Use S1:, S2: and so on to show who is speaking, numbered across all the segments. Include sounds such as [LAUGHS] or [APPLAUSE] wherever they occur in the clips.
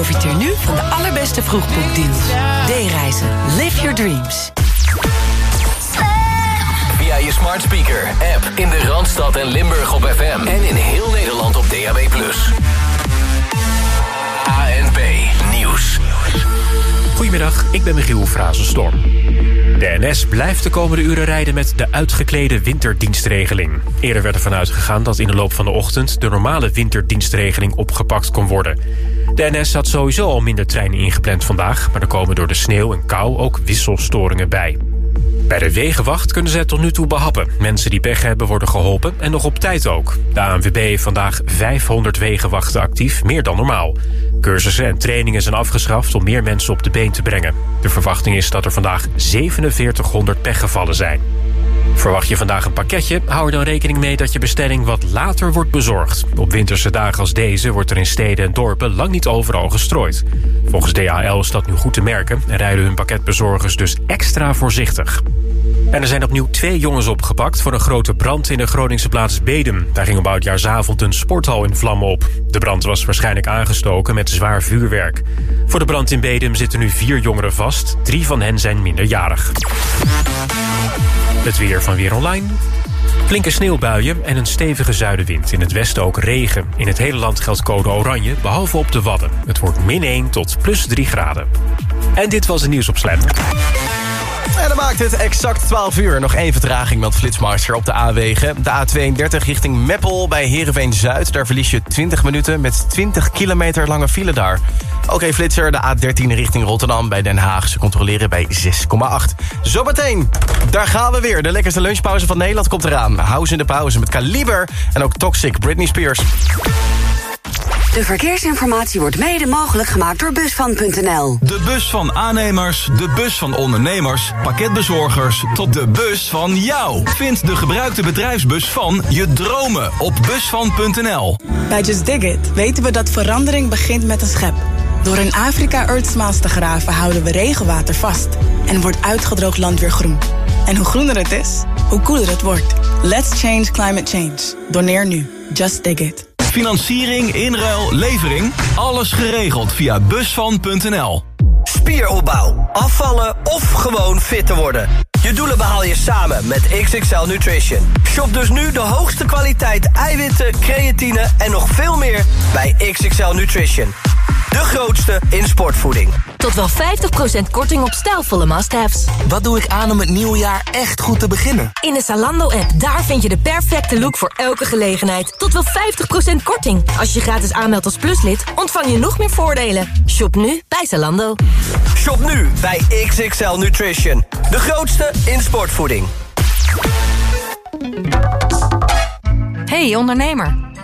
S1: Profiteer nu van de allerbeste vroegboekdeals. D-reizen. Live your dreams.
S2: Via je smart speaker, app in de Randstad en Limburg op FM. En in heel Nederland op DAB+. ANP Nieuws.
S3: Goedemiddag, ik ben Michiel Frazenstorm. De NS blijft de komende uren rijden met de uitgeklede winterdienstregeling. Eerder werd ervan uitgegaan dat in de loop van de ochtend... de normale winterdienstregeling opgepakt kon worden. De NS had sowieso al minder treinen ingepland vandaag... maar er komen door de sneeuw en kou ook wisselstoringen bij. Bij de Wegenwacht kunnen ze het tot nu toe behappen. Mensen die pech hebben worden geholpen en nog op tijd ook. De ANWB heeft vandaag 500 wegenwachten actief, meer dan normaal. Cursussen en trainingen zijn afgeschaft om meer mensen op de been te brengen. De verwachting is dat er vandaag 4700 pechgevallen zijn. Verwacht je vandaag een pakketje? Hou er dan rekening mee dat je bestelling wat later wordt bezorgd. Op winterse dagen als deze wordt er in steden en dorpen lang niet overal gestrooid. Volgens DHL is dat nu goed te merken en rijden hun pakketbezorgers dus extra voorzichtig. En er zijn opnieuw twee jongens opgepakt voor een grote brand in de Groningse plaats Bedum. Daar ging op oudjaarsavond een sporthal in vlammen op. De brand was waarschijnlijk aangestoken met zwaar vuurwerk. Voor de brand in Bedum zitten nu vier jongeren vast. Drie van hen zijn minderjarig. Het weer van Weer Online. Flinke sneeuwbuien en een stevige zuidenwind. In het westen ook regen. In het hele land geldt code oranje, behalve op de Wadden. Het wordt min 1 tot plus 3 graden. En dit was het nieuws op.
S4: En dan maakt het exact 12 uur. Nog één vertraging met Flitsmaster op de A-wegen. De A32 richting Meppel bij Heerenveen-Zuid. Daar verlies je 20 minuten met 20 kilometer lange file daar. Oké, Flitser, de A13 richting Rotterdam bij Den Haag. Ze controleren bij 6,8. Zometeen, daar gaan we weer. De lekkerste lunchpauze van Nederland komt eraan. House in de pauze met Kaliber en ook Toxic Britney Spears.
S1: De verkeersinformatie wordt mede mogelijk gemaakt door Busvan.nl.
S5: De bus van aannemers, de bus van ondernemers, pakketbezorgers... tot de bus van jou. Vind de gebruikte bedrijfsbus van je dromen op Busvan.nl.
S6: Bij Just Dig It weten we dat verandering begint met een schep. Door in Afrika Earthsmiles te graven houden we regenwater vast... en wordt uitgedroogd land weer groen. En hoe groener het is, hoe koeler het wordt. Let's change climate change. Doneer nu. Just Dig It.
S5: Financiering, inruil, levering. Alles geregeld via busvan.nl.
S7: Spieropbouw, afvallen of gewoon fit te worden. Je doelen behaal je samen met XXL Nutrition. Shop dus nu de hoogste kwaliteit eiwitten, creatine en nog veel meer bij XXL Nutrition. De grootste in sportvoeding.
S8: Tot wel 50% korting op stijlvolle must-haves.
S9: Wat doe ik aan om het nieuwe jaar echt goed te beginnen?
S8: In de Zalando-app, daar vind je de perfecte look voor elke gelegenheid. Tot wel 50% korting. Als je gratis aanmeldt als pluslid, ontvang je nog meer voordelen. Shop nu bij Zalando.
S7: Shop nu bij XXL Nutrition. De grootste in sportvoeding.
S10: Hey ondernemer,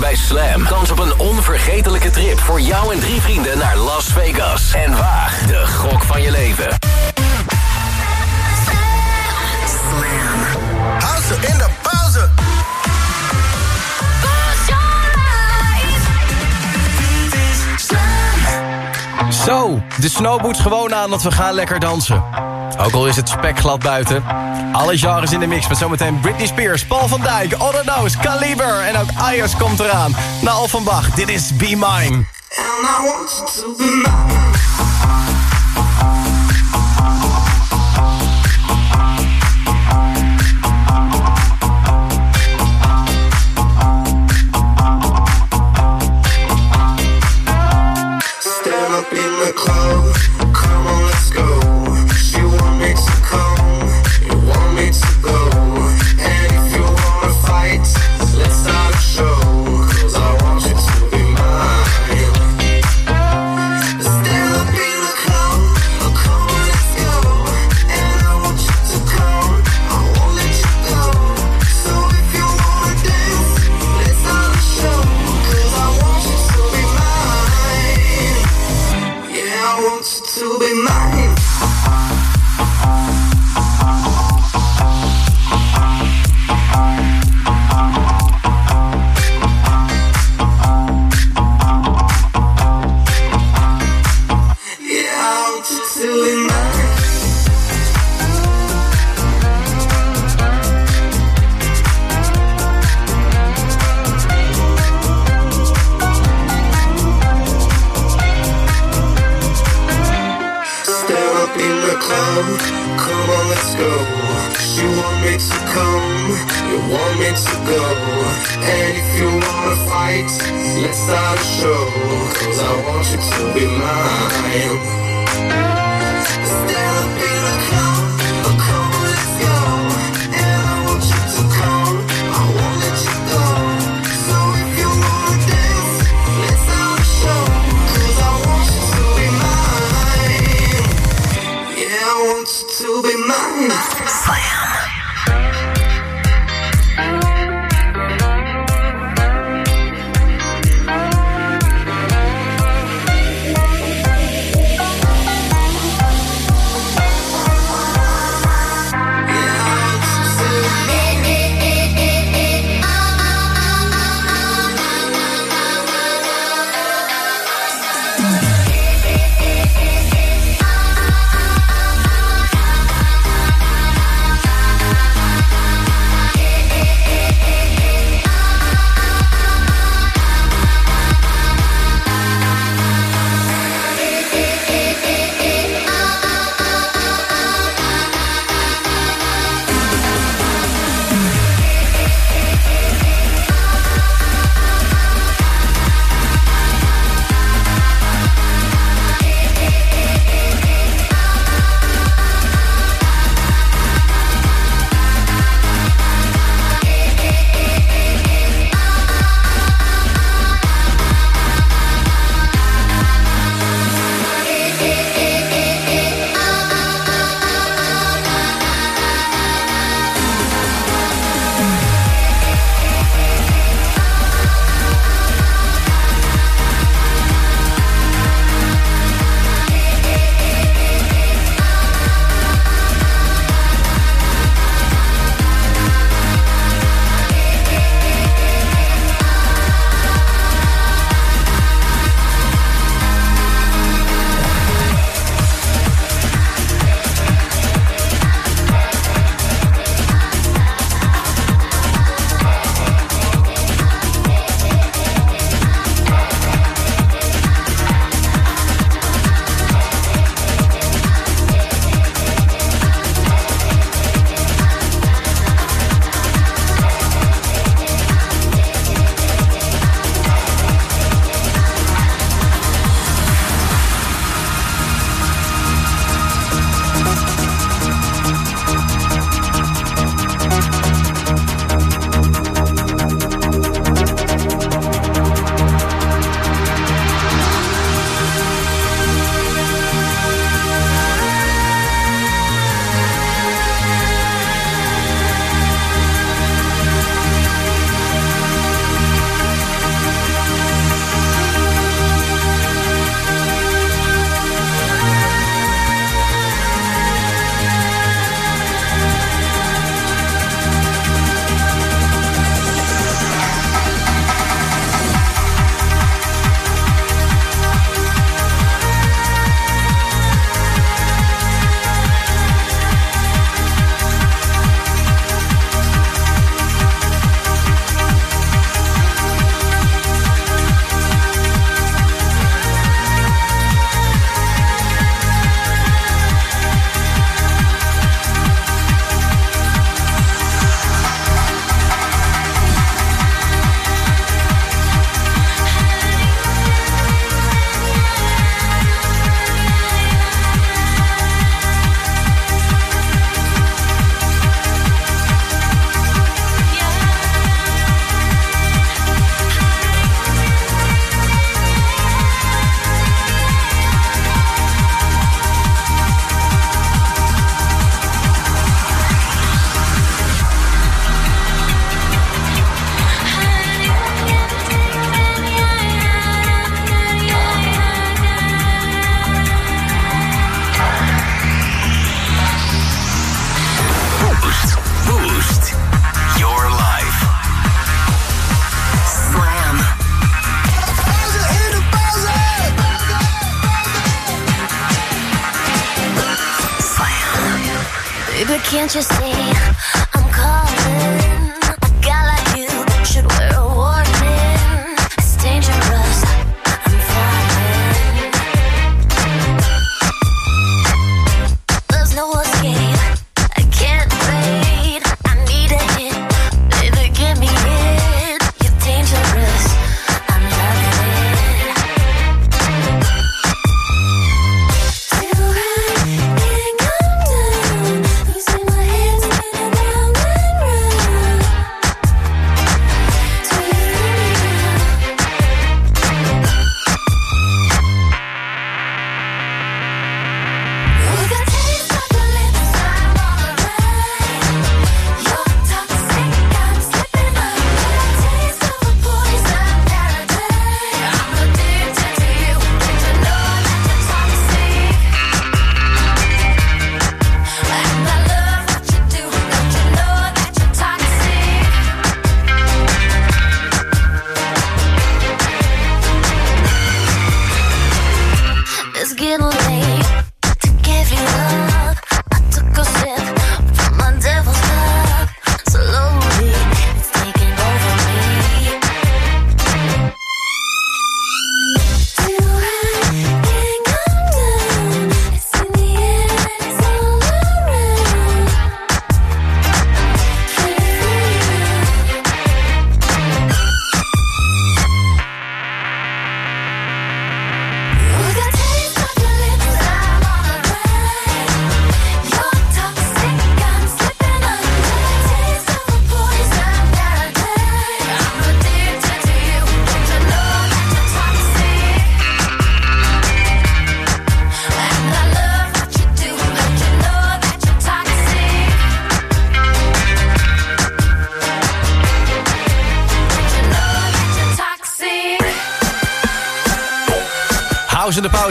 S2: Bij Slam kans op een onvergetelijke trip voor jou en drie vrienden naar Las Vegas. En waag de
S11: de
S4: snowboots gewoon aan, want we gaan lekker dansen. Ook al is het spekglad buiten. Alle genres in de mix met zometeen Britney Spears, Paul van Dijk, Other Nose, Caliber en ook Ayers komt eraan. Na Offenbach, dit is Be Mine.
S11: And I want you to be mine. And if you wanna fight, let's start a show. Cause I want you to be mine. Let's go. And I want you to come, I won't let you go. So if you wanna dance, let's start a show. Cause I want you to be mine. Yeah, I want you to be mine. Slam.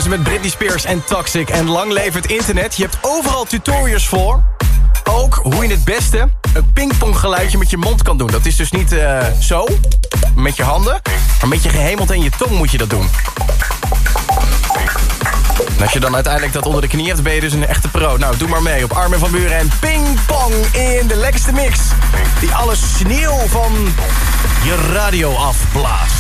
S4: met Britney Spears en Toxic. En lang levert internet. Je hebt overal tutorials voor. Ook hoe je het beste een pingponggeluidje met je mond kan doen. Dat is dus niet eh, zo, met je handen. Maar met je gehemeld en je tong moet je dat doen. Als je dan uiteindelijk dat onder de knie hebt, ben je dus een echte pro. Nou, doe maar mee op Armen van Buren en pingpong in de lekkerste mix. Die alle sneeuw van je radio afblaast.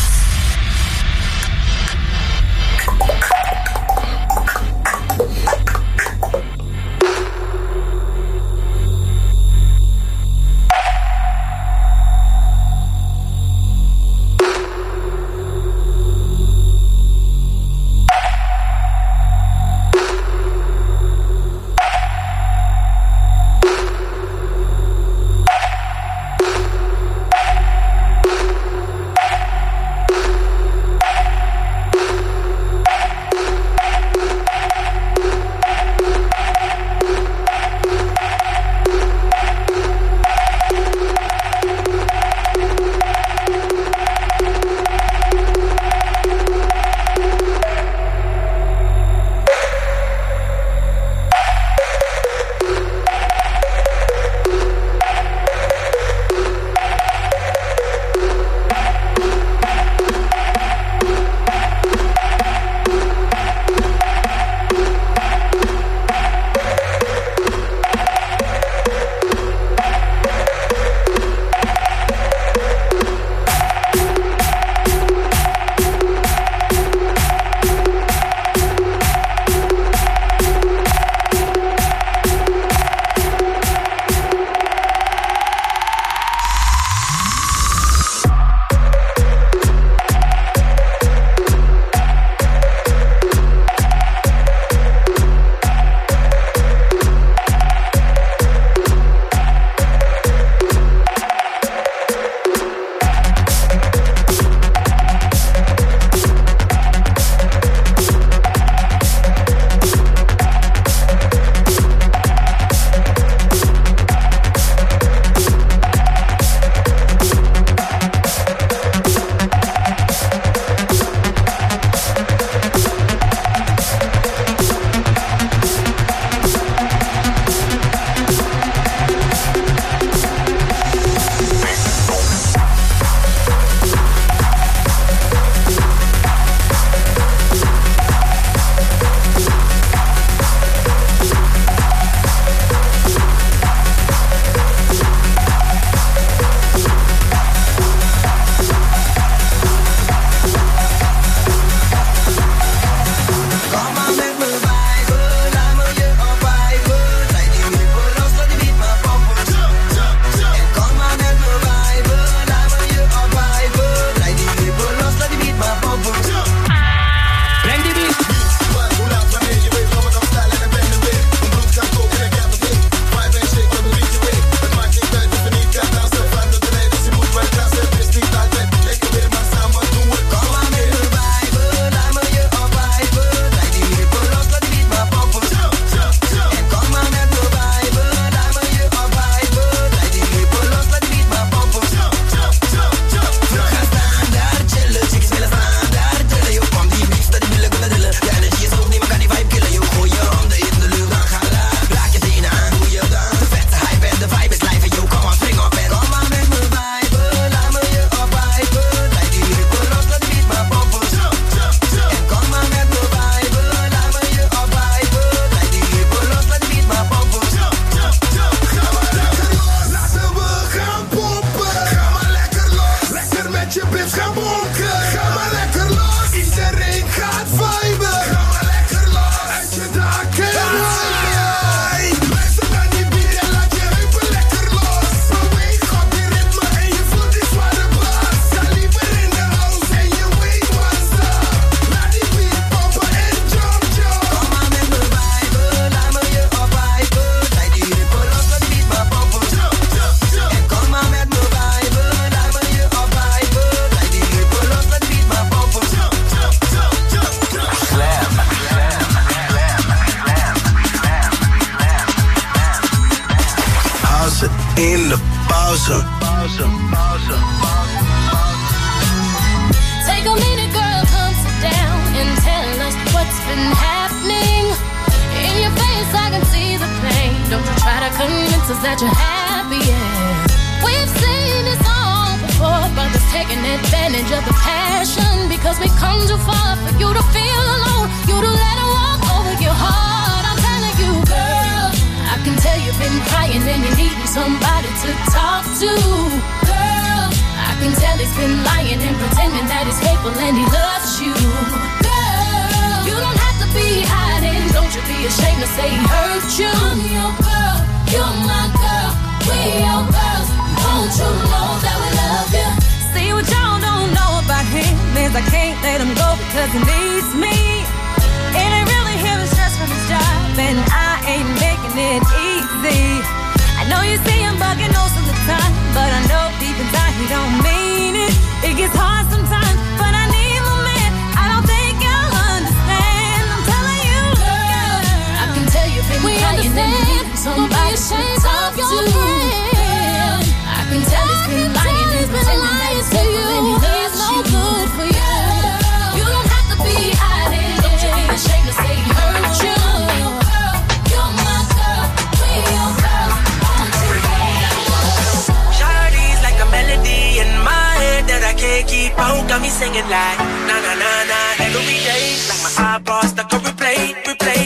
S12: Me
S13: singing like na na na na every day. Like my eyeballs stuck on replay, replay.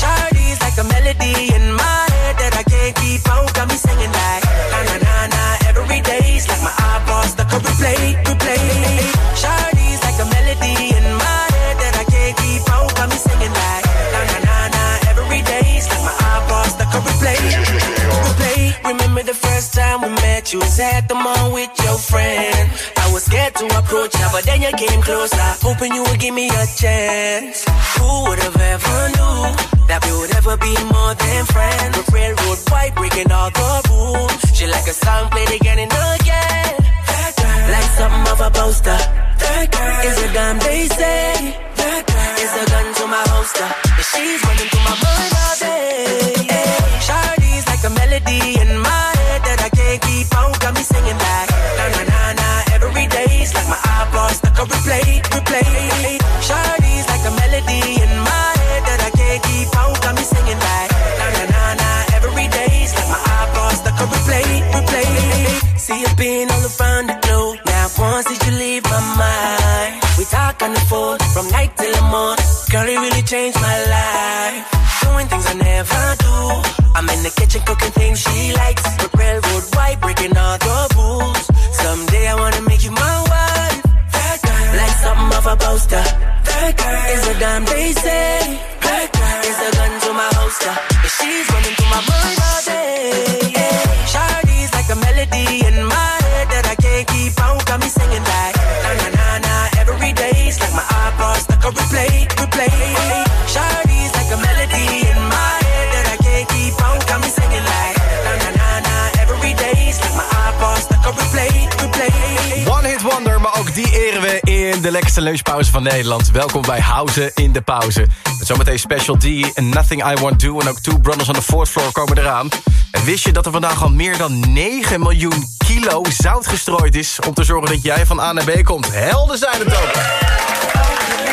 S13: Shawty's like a melody in my head that I can't keep out. Got me singing like na na na na every day. Like my eyeballs stuck on replay, replay. Shawty's like a melody in my head that I can't keep out. Got me singing like na na na na every day. Like my eyeballs stuck on replay, replay. Remember the first time we met? You was at the mall with your friend. Was scared to approach you, but then you came closer, hoping you would give me a chance. Who would have ever knew that we would ever be more than friends? The railroad white breaking all the rules. She like a song played again and again. Like something of a poster. That girl Is a gun they say. Is a gun to my holster. And she's running through my mind all day. Shawty's like a melody in my head that I can't keep out. Got me singing like na na na na every day. It's like my eyeballs stuck on replay, replay. Shawty's like a melody in my head that I can't keep out. Got me singing like na na na na every day. It's like my eyeballs stuck on replay, replay. See you been all around the globe. Now once did you leave my mind? We talk on the phone from night till the morning. Girl, it really changed my life. Doing things I never do. I'm in the kitchen cooking things she likes. The railroad white breaking all the Like something of a poster. Is a damn they say.
S4: De lekkerste lunchpauze van Nederland. Welkom bij Houden in de Pauze. Met zometeen Special D en Nothing I Won't Do... en ook Two Brothers on the Fourth Floor komen eraan. En wist je dat er vandaag al meer dan 9 miljoen kilo zout gestrooid is... om te zorgen dat jij van A naar B komt? Helden zijn het ook!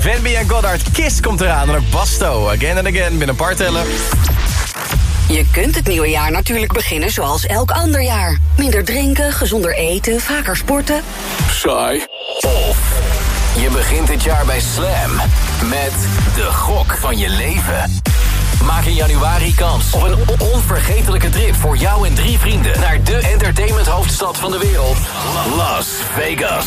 S4: B en Goddard. Kiss komt eraan. En ook Basto. Again and again. Binnen een paar tellen.
S1: Je kunt het nieuwe jaar natuurlijk beginnen zoals elk ander jaar. Minder drinken, gezonder eten, vaker sporten.
S2: Saai. Of je begint dit jaar bij Slam met de gok van je leven. Maak in januari kans op een onvergetelijke trip voor jou en drie vrienden... naar de entertainmenthoofdstad van de wereld, Las Vegas.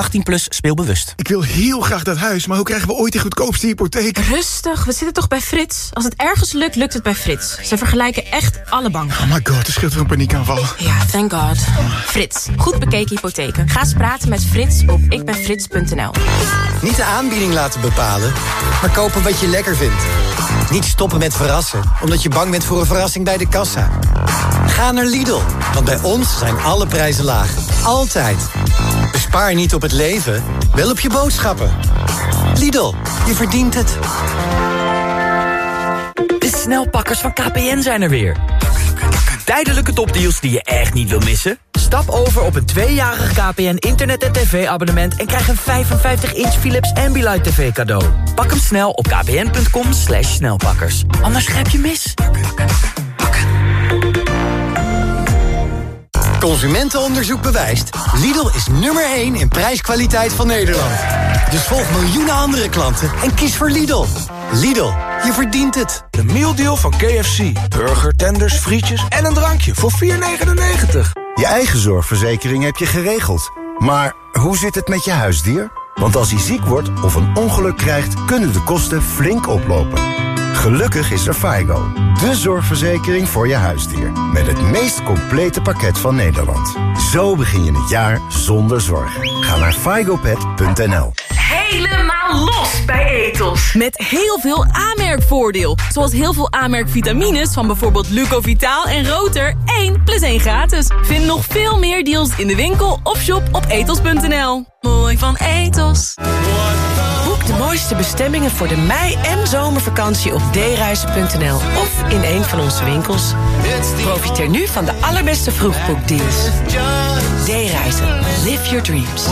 S14: 18 plus speelbewust.
S15: Ik wil heel graag dat huis, maar hoe krijgen we ooit die goedkoopste hypotheek?
S16: Rustig, we zitten toch bij Frits? Als het ergens lukt, lukt het bij Frits. Ze vergelijken echt alle banken.
S15: Oh my god, er scheelt weer een paniekaanval.
S16: Ja, thank god. Frits, goed bekeken hypotheken. Ga eens praten met Frits op ikbenfrits.nl.
S17: Niet de aanbieding laten bepalen, maar kopen wat je lekker vindt. Niet stoppen met verrassen, omdat je bang bent voor een verrassing bij de kassa. Ga naar Lidl, want bij ons zijn alle prijzen laag. Altijd. Bespaar niet op het leven, wel op je boodschappen. Lidl, je verdient het.
S18: De snelpakkers van KPN zijn er weer. Tijdelijke topdeals die je echt niet wil missen? Stap over op een tweejarig KPN internet- en tv-abonnement... en krijg een 55-inch Philips Ambilight TV cadeau. Pak hem snel op kpn.com snelpakkers. Anders grijp je mis.
S17: Consumentenonderzoek bewijst. Lidl is nummer 1 in prijskwaliteit van Nederland. Dus volg miljoenen andere klanten en kies voor Lidl. Lidl, je verdient het.
S19: De mealdeal van KFC. Burger, tenders, frietjes en een drankje voor 4,99.
S20: Je eigen zorgverzekering heb je geregeld. Maar hoe zit het met je huisdier? Want als hij ziek wordt of een ongeluk krijgt... kunnen de kosten flink oplopen. Gelukkig is er FIGO. De zorgverzekering voor je huisdier. Met het meest complete pakket van Nederland. Zo begin je het jaar zonder zorgen. Ga naar figopet.nl
S21: Helemaal los bij Etos. Met heel veel aanmerkvoordeel. Zoals heel veel aanmerkvitamines van bijvoorbeeld Lucovitaal en Roter. 1 plus 1 gratis. Vind nog veel meer deals in de winkel of shop op etos.nl. Mooi van Etos.
S16: De mooiste bestemmingen voor de mei- en zomervakantie op dereizen.nl of in een van onze winkels. Profiteer nu van de allerbeste vroegboekdeals. D-reizen. Live your dreams.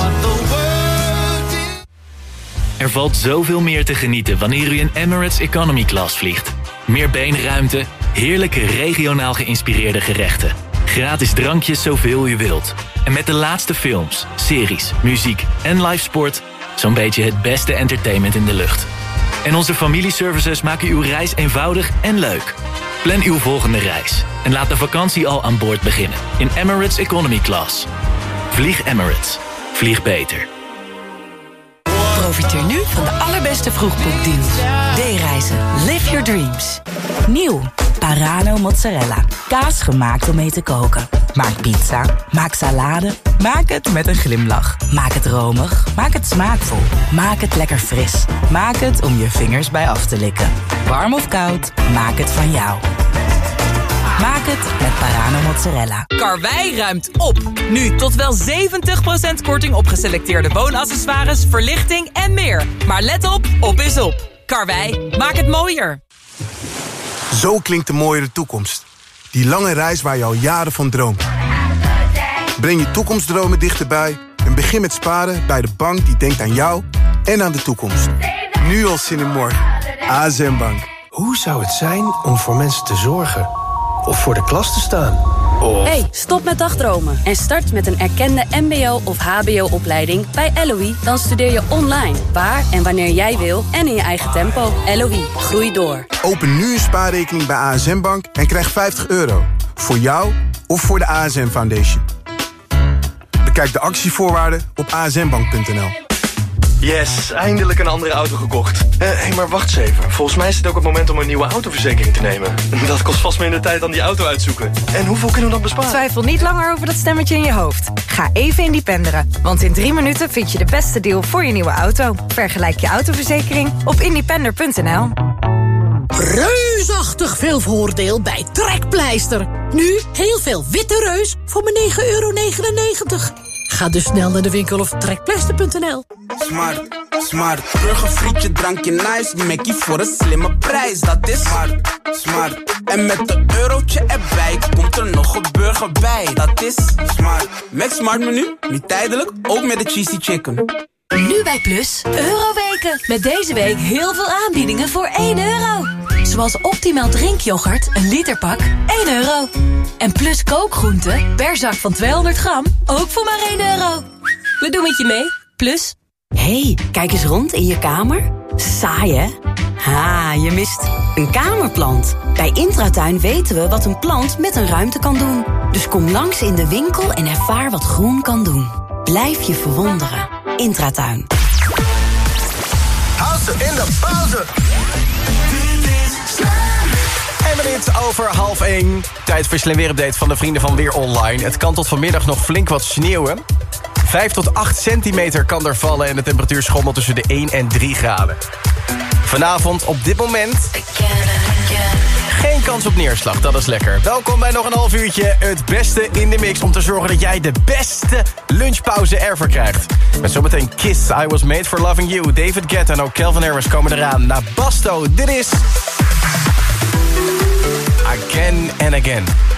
S22: Er valt zoveel meer te genieten wanneer u in Emirates Economy Class vliegt. Meer beenruimte, heerlijke regionaal geïnspireerde gerechten. Gratis drankjes zoveel u wilt. En met de laatste films, series, muziek en live sport... zo'n beetje het beste entertainment in de lucht. En onze familieservices maken uw reis eenvoudig en leuk. Plan uw volgende reis en laat de vakantie al aan boord beginnen. In Emirates Economy Class. Vlieg Emirates. Vlieg beter.
S16: Profiteer nu van de allerbeste vroegboekdeals. D-reizen. Live your dreams. Nieuw. Parano mozzarella. Kaas gemaakt om mee te koken. Maak pizza. Maak salade. Maak het met een glimlach. Maak het romig. Maak het smaakvol. Maak het lekker fris. Maak het om je vingers bij af te likken. Warm of koud. Maak het van jou. Maak het met Parano mozzarella.
S21: Karwei ruimt op. Nu tot wel 70% korting op geselecteerde woonaccessoires, verlichting en meer. Maar let op, op is op. Karwei, maak het mooier.
S15: Zo klinkt de mooiere toekomst. Die lange reis waar je al jaren van droomt. Breng je toekomstdromen dichterbij en begin met sparen bij de bank die denkt aan jou en aan de toekomst. Nu al zin in morgen. ASM Bank.
S19: Hoe zou het zijn om voor mensen te zorgen? Of voor de klas te staan? Of...
S23: Hey, stop met dagdromen en start met een erkende mbo- of hbo-opleiding bij LOE. Dan studeer je online, waar en wanneer jij wil en in je eigen tempo. LOE, groei door.
S15: Open nu een spaarrekening bij ASM Bank en krijg 50 euro. Voor jou of voor de ASM Foundation. Bekijk de actievoorwaarden op asmbank.nl.
S24: Yes, eindelijk een andere auto gekocht. Hé, hey, maar wacht eens even. Volgens mij is het ook het moment om een nieuwe autoverzekering te nemen. [LAUGHS] Dat kost vast minder tijd dan die auto uitzoeken. En hoeveel kunnen we dan besparen?
S25: Twijfel niet langer over dat stemmetje in je hoofd. Ga even independeren, want in drie minuten vind je de beste deal voor je nieuwe auto. Vergelijk je autoverzekering op independer.nl.
S26: Reusachtig veel voordeel bij Trekpleister. Nu heel veel witte reus voor maar 9,99 euro. Ga dus snel naar de winkel of trekpleister.nl.
S27: Smart, smart. Burgerfrietje, drankje nice. Mackie voor een slimme prijs. Dat is smart, smart. En met een eurotje erbij komt er nog een burger bij. Dat is smart. Met Smart menu, nu tijdelijk, ook met de cheesy chicken.
S21: Nu bij Plus, Euroweken. Met deze week heel veel aanbiedingen voor 1 euro. Zoals optimaal drinkyoghurt, een literpak, 1 euro. En plus kookgroenten, per zak van 200 gram, ook voor maar 1 euro.
S16: We doen het je mee, plus... hey, kijk eens rond in je kamer. Saai, hè? Ha, je mist een kamerplant. Bij Intratuin weten we wat een plant met een ruimte kan doen. Dus kom langs in de winkel en ervaar wat groen kan doen. Blijf je verwonderen. Intratuin.
S28: Hou ze in de pauze. En minuut over half 1. Tijd voor Slim Weerupdate van de vrienden van Weer Online. Het kan tot vanmiddag nog flink wat sneeuwen. 5 tot 8 centimeter kan er vallen en de temperatuur schommelt tussen de 1 en 3 graden. Vanavond op dit moment geen kans op neerslag, dat is lekker. Welkom bij nog een half uurtje het beste in de mix... om te zorgen dat jij de beste lunchpauze ever krijgt. Met zometeen Kiss, I Was Made For Loving You. David Guetta en ook Calvin Harris komen eraan. Na Basto, dit is... Again and Again.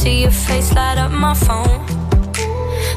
S29: see your face light up my phone.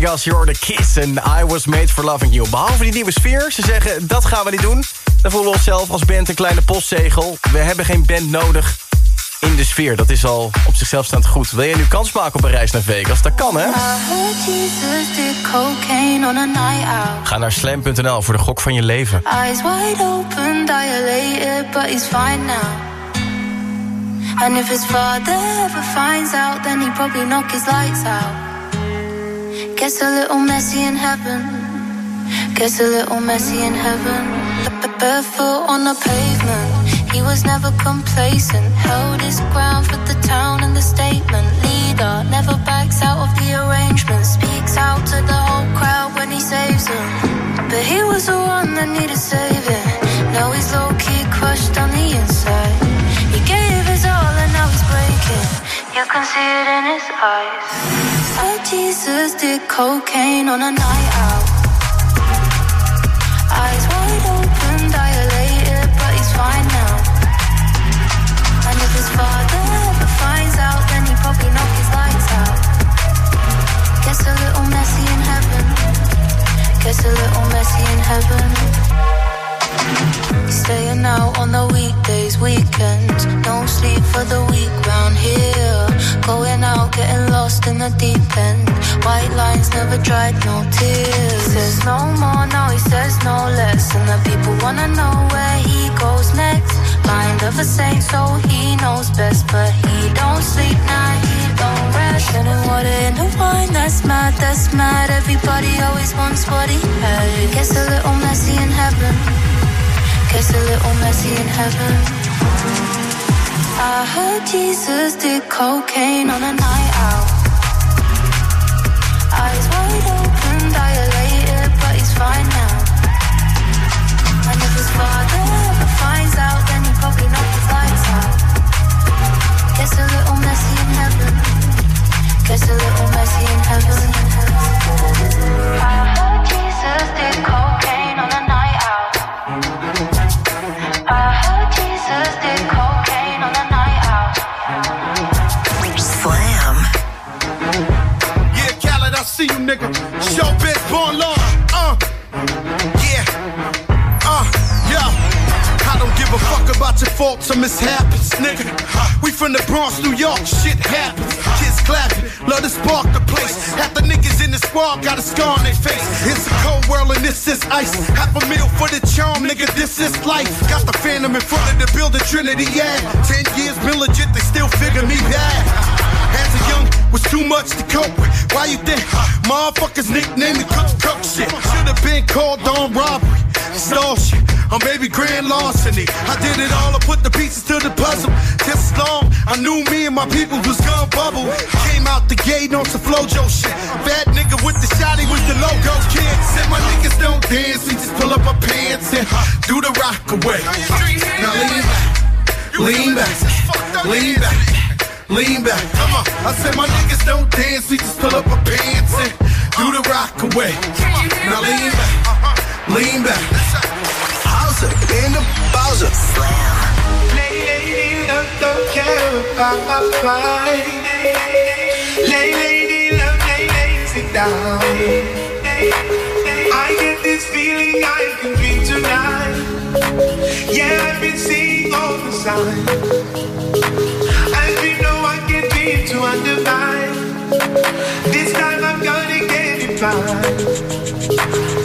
S4: Vegas. Je hoorde Kiss en I Was Made For Loving You. Behalve die nieuwe sfeer, ze zeggen dat gaan we niet doen. Dan voelen we onszelf als band een kleine postzegel. We hebben geen band nodig. in de sfeer. Dat is al op zichzelf staand goed. Wil jij nu kans maken op een reis naar Vegas? Dat kan, hè? Ga naar slam.nl voor de gok van je leven.
S30: Eyes wide open, dilated, but he's fine now. And if his father ever finds out, then he'd probably knock his lights out. Gets a little messy in heaven. Gets a little messy in heaven. Barefoot on the pavement. He was never complacent. Held his ground for the town and the statement. Leader never backs out of the arrangement. Speaks out to the whole crowd when he saves them. But he was the one that needed saving. Now he's low key crushed on the inside. He gave his all and now he's breaking. You can see it in his eyes. Jesus did cocaine on a night out. Eyes wide open, dilated, but he's fine now. And if his father ever finds out, then he probably knock his lights out. Gets a little messy in heaven. Gets a little messy in heaven. Staying out on the weekdays, weekends. No sleep for the week round here. Going out, getting lost in the deep end. White lines never dried, no tears. Says no more, now he says no less. And the people wanna know where he goes next. Mind of a saint, so he knows best. But he don't sleep now, he don't rest. Turning water into wine, that's mad, that's mad. Everybody always wants what he had. Gets a little messy in heaven. Gets a little messy in heaven. I heard Jesus did cocaine on a night out. Eyes wide open, dilated, but he's fine now. And if his father ever finds out, then he probably knock his lights out. Gets a little messy in heaven. Gets a little messy in heaven. I heard Jesus did cocaine
S28: see you, nigga. Showbiz, born law. Uh, yeah. Uh, yeah. I don't give a fuck about your faults or mishaps, nigga. We from the Bronx, New York, shit happens. Kids clapping, love to spark the place. Half the niggas in the squad got a scar on their face. It's a cold world and this is ice. Half a meal for the charm, nigga, this is life. Got the phantom in front of the building, Trinity, yeah. Ten years been legit, they still figure me bad. As a young, was too much to cope with. Why you think motherfuckers nicknamed me cook cook shit? Should've been called on robbery, stall shit, or baby grand larceny. I did it all, I put the pieces to the puzzle. Just as long I knew me and my people was gonna bubble. Came out the gate on some flojo shit. Bad nigga with the shotty was the logo kid. Said my niggas don't dance, we just pull up our pants and do the rock away. Now lean back, lean back, lean back. Lean back, come on. I said my niggas don't dance, we just pull up our pants and do the rock away. Now lean back, lean back.
S31: House in the Bowser.
S13: Lady, love don't care about my pride. Lady, love, lay, lay, sit down. I get this feeling I can dream tonight. Yeah, I've been seeing all the signs. This time I'm gonna get it right.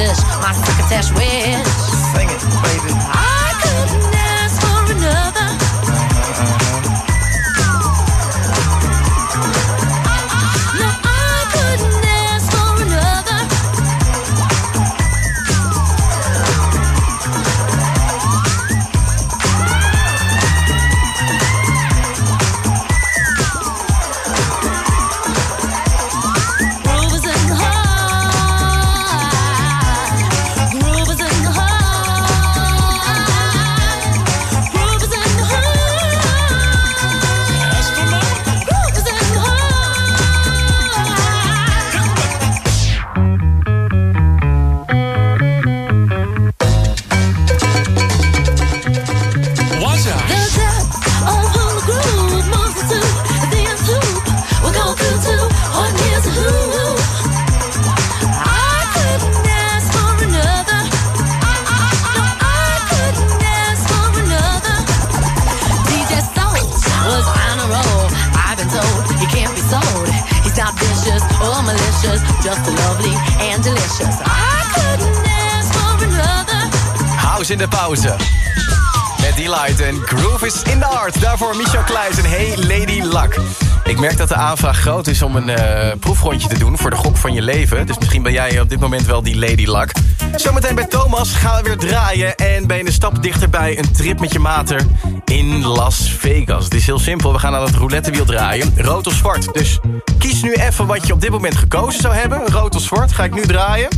S32: dish, my a
S29: test with. groot is om een uh, proefrondje te doen voor de gok van je leven. Dus misschien ben jij op dit moment wel die lady luck. Zometeen bij Thomas gaan we weer draaien en ben je een stap dichterbij een trip met je mater in Las Vegas. Het is heel simpel, we gaan aan het roulettewiel draaien. Rood of zwart, dus kies nu even wat je op dit moment gekozen zou hebben. Rood of zwart, ga ik nu draaien.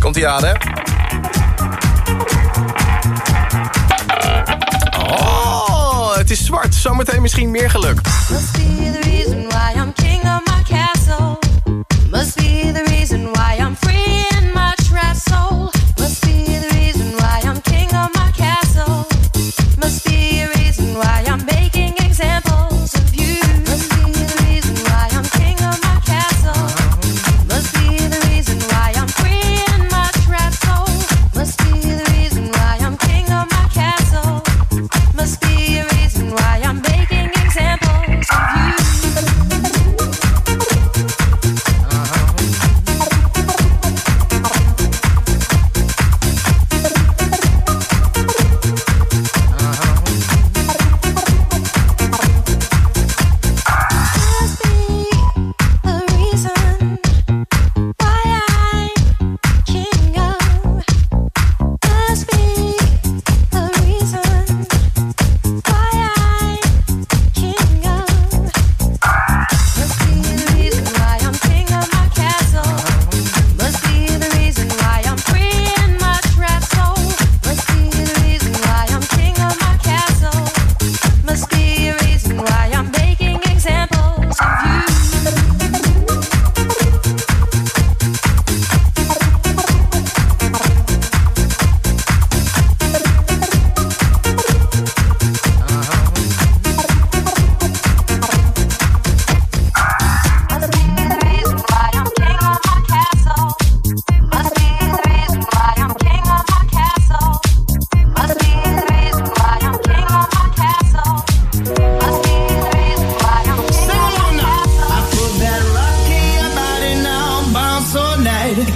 S29: Komt ie aan, hè? Oh, het is zwart. Zometeen misschien meer geluk.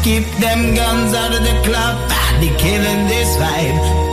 S2: keep them guns out of the club. They killing this vibe.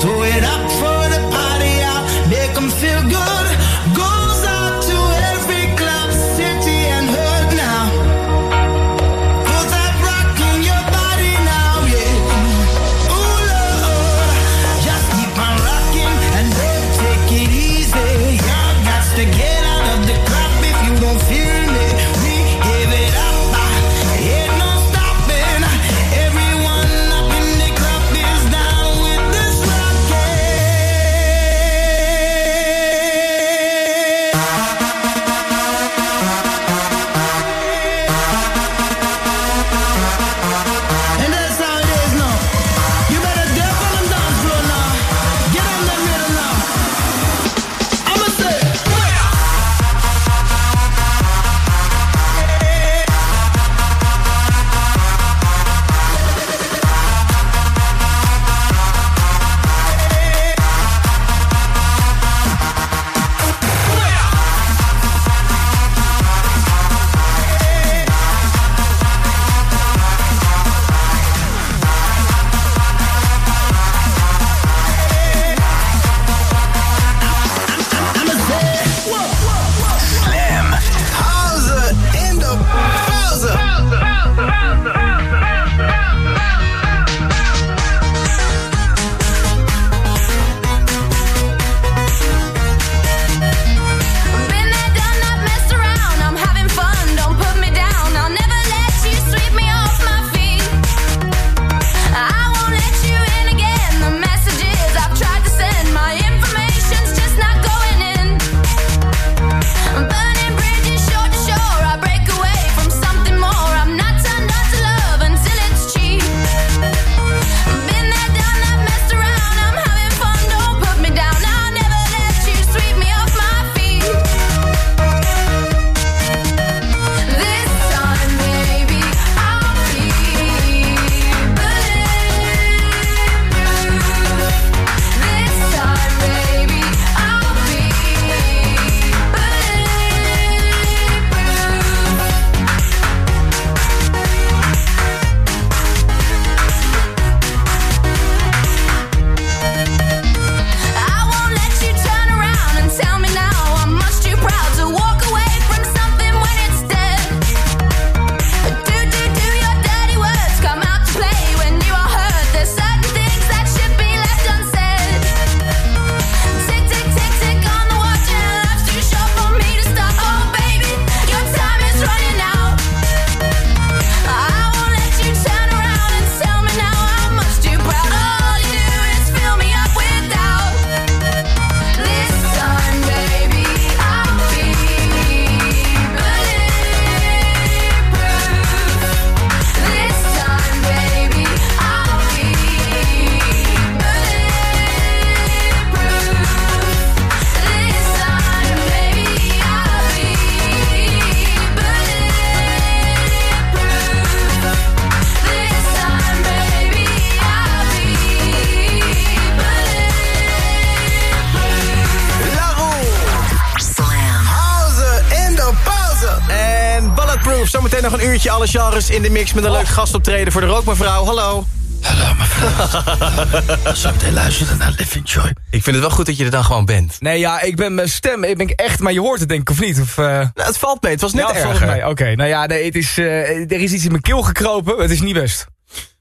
S4: Zometeen nog een uurtje alle genres in de mix... met een leuk gastoptreden voor de rookmevrouw. Hallo. Hallo mevrouw. [LAUGHS] Zometeen luisteren naar Live Enjoy. Ik vind het wel goed dat je er dan gewoon bent.
S33: Nee, ja, ik ben mijn stem, ik ben echt, maar je hoort het denk ik of niet? Of, eh?
S4: Nou, het valt mee, het was net
S33: ja,
S4: erger.
S33: Oké, nou ja, nee, het is, eh, er is iets in mijn keel gekropen, het is niet best.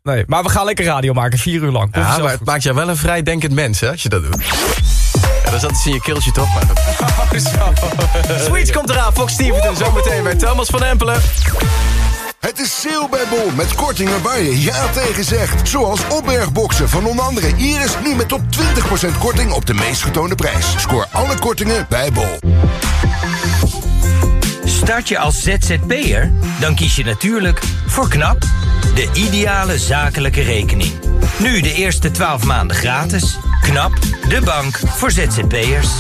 S33: Nee, maar we gaan lekker radio maken, vier uur lang.
S4: Ja, maar het
S33: goed.
S4: maakt jou wel een vrij denkend mens, hè, als je dat doet. Dat zat iets in je keeltje toch? Maar. Sweets [LAUGHS] komt eraan, Fox Stevenson, zometeen bij Thomas van Empelen.
S34: Het is sale bij Bol met kortingen waar je ja tegen zegt. Zoals opbergboxen van onder andere Iris nu met tot 20% korting op de meest getoonde prijs. Scoor alle kortingen bij Bol.
S35: Start je als ZZP'er? Dan kies je natuurlijk voor KNAP, de ideale zakelijke rekening. Nu de eerste 12 maanden gratis. KNAP, de bank voor ZZP'ers.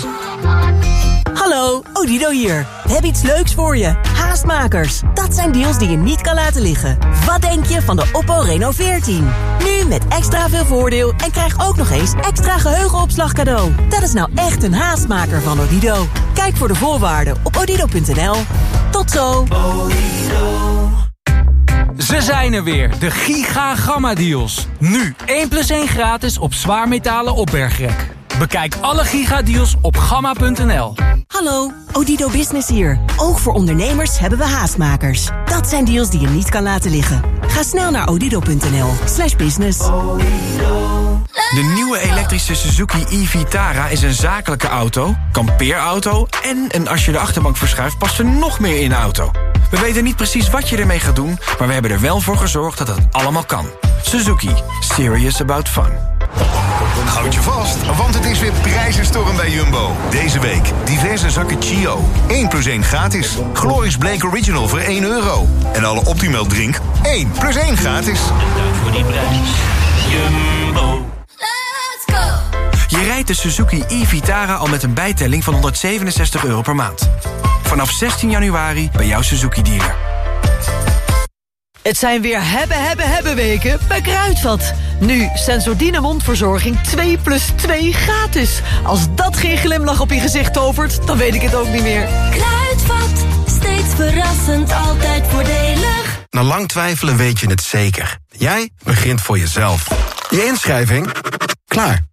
S36: Hallo, Odido hier. We hebben iets leuks voor je. Haastmakers. Dat zijn deals die je niet kan laten liggen. Wat denk je van de Oppo Reno 14? Nu met extra veel voordeel en krijg ook nog eens extra geheugenopslag cadeau. Dat is nou echt een haastmaker van Odido. Kijk voor de voorwaarden op odido.nl. Tot zo.
S37: Ze zijn er weer, de Giga Gamma Deals. Nu 1 plus 1 gratis op zwaarmetalen opbergrek. Bekijk alle Giga Deals op gamma.nl.
S36: Hallo, Odido Business hier. Ook voor ondernemers hebben we haastmakers. Dat zijn deals die je niet kan laten liggen. Ga snel naar odido.nl slash business.
S38: De nieuwe elektrische Suzuki e-Vitara is een zakelijke auto, kampeerauto... en een als je de achterbank verschuift past er nog meer in de auto. We weten niet precies wat je ermee gaat doen... maar we hebben er wel voor gezorgd dat het allemaal kan. Suzuki. Serious about fun.
S39: Houd je vast, want het is weer prijzenstorm bij Jumbo. Deze week diverse zakken Chio. 1 plus 1 gratis. Glorious Blake Original voor 1 euro. En alle Optimal drink 1 plus 1 gratis.
S35: Voor die prijs. Jumbo.
S38: Je rijdt de Suzuki e-Vitara al met een bijtelling van 167 euro per maand. Vanaf 16 januari bij jouw Suzuki-dealer.
S40: Het zijn weer hebben, hebben, hebben weken bij Kruidvat. Nu Sensordine mondverzorging 2 plus 2 gratis. Als dat geen glimlach op je gezicht tovert, dan weet ik het ook niet meer.
S30: Kruidvat, steeds verrassend, altijd voordelig.
S20: Na lang twijfelen weet je het zeker. Jij begint voor jezelf. Je inschrijving? Klaar.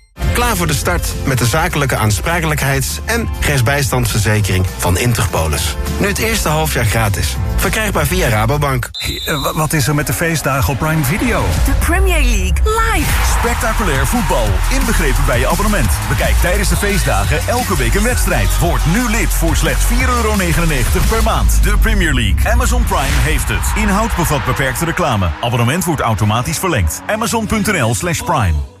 S20: Klaar voor de start met de zakelijke aansprakelijkheids- en rechtsbijstandsverzekering van Interpolis. Nu het eerste halfjaar gratis. Verkrijgbaar via Rabobank.
S41: Wat is er met de feestdagen op Prime Video?
S36: De Premier League live.
S41: Spectaculair voetbal, inbegrepen bij je abonnement. Bekijk tijdens de feestdagen elke week een wedstrijd. Word nu lid voor slechts 4,99 euro per maand. De Premier League. Amazon Prime heeft het. Inhoud bevat beperkte reclame. Abonnement wordt automatisch verlengd. Amazon.nl slash prime.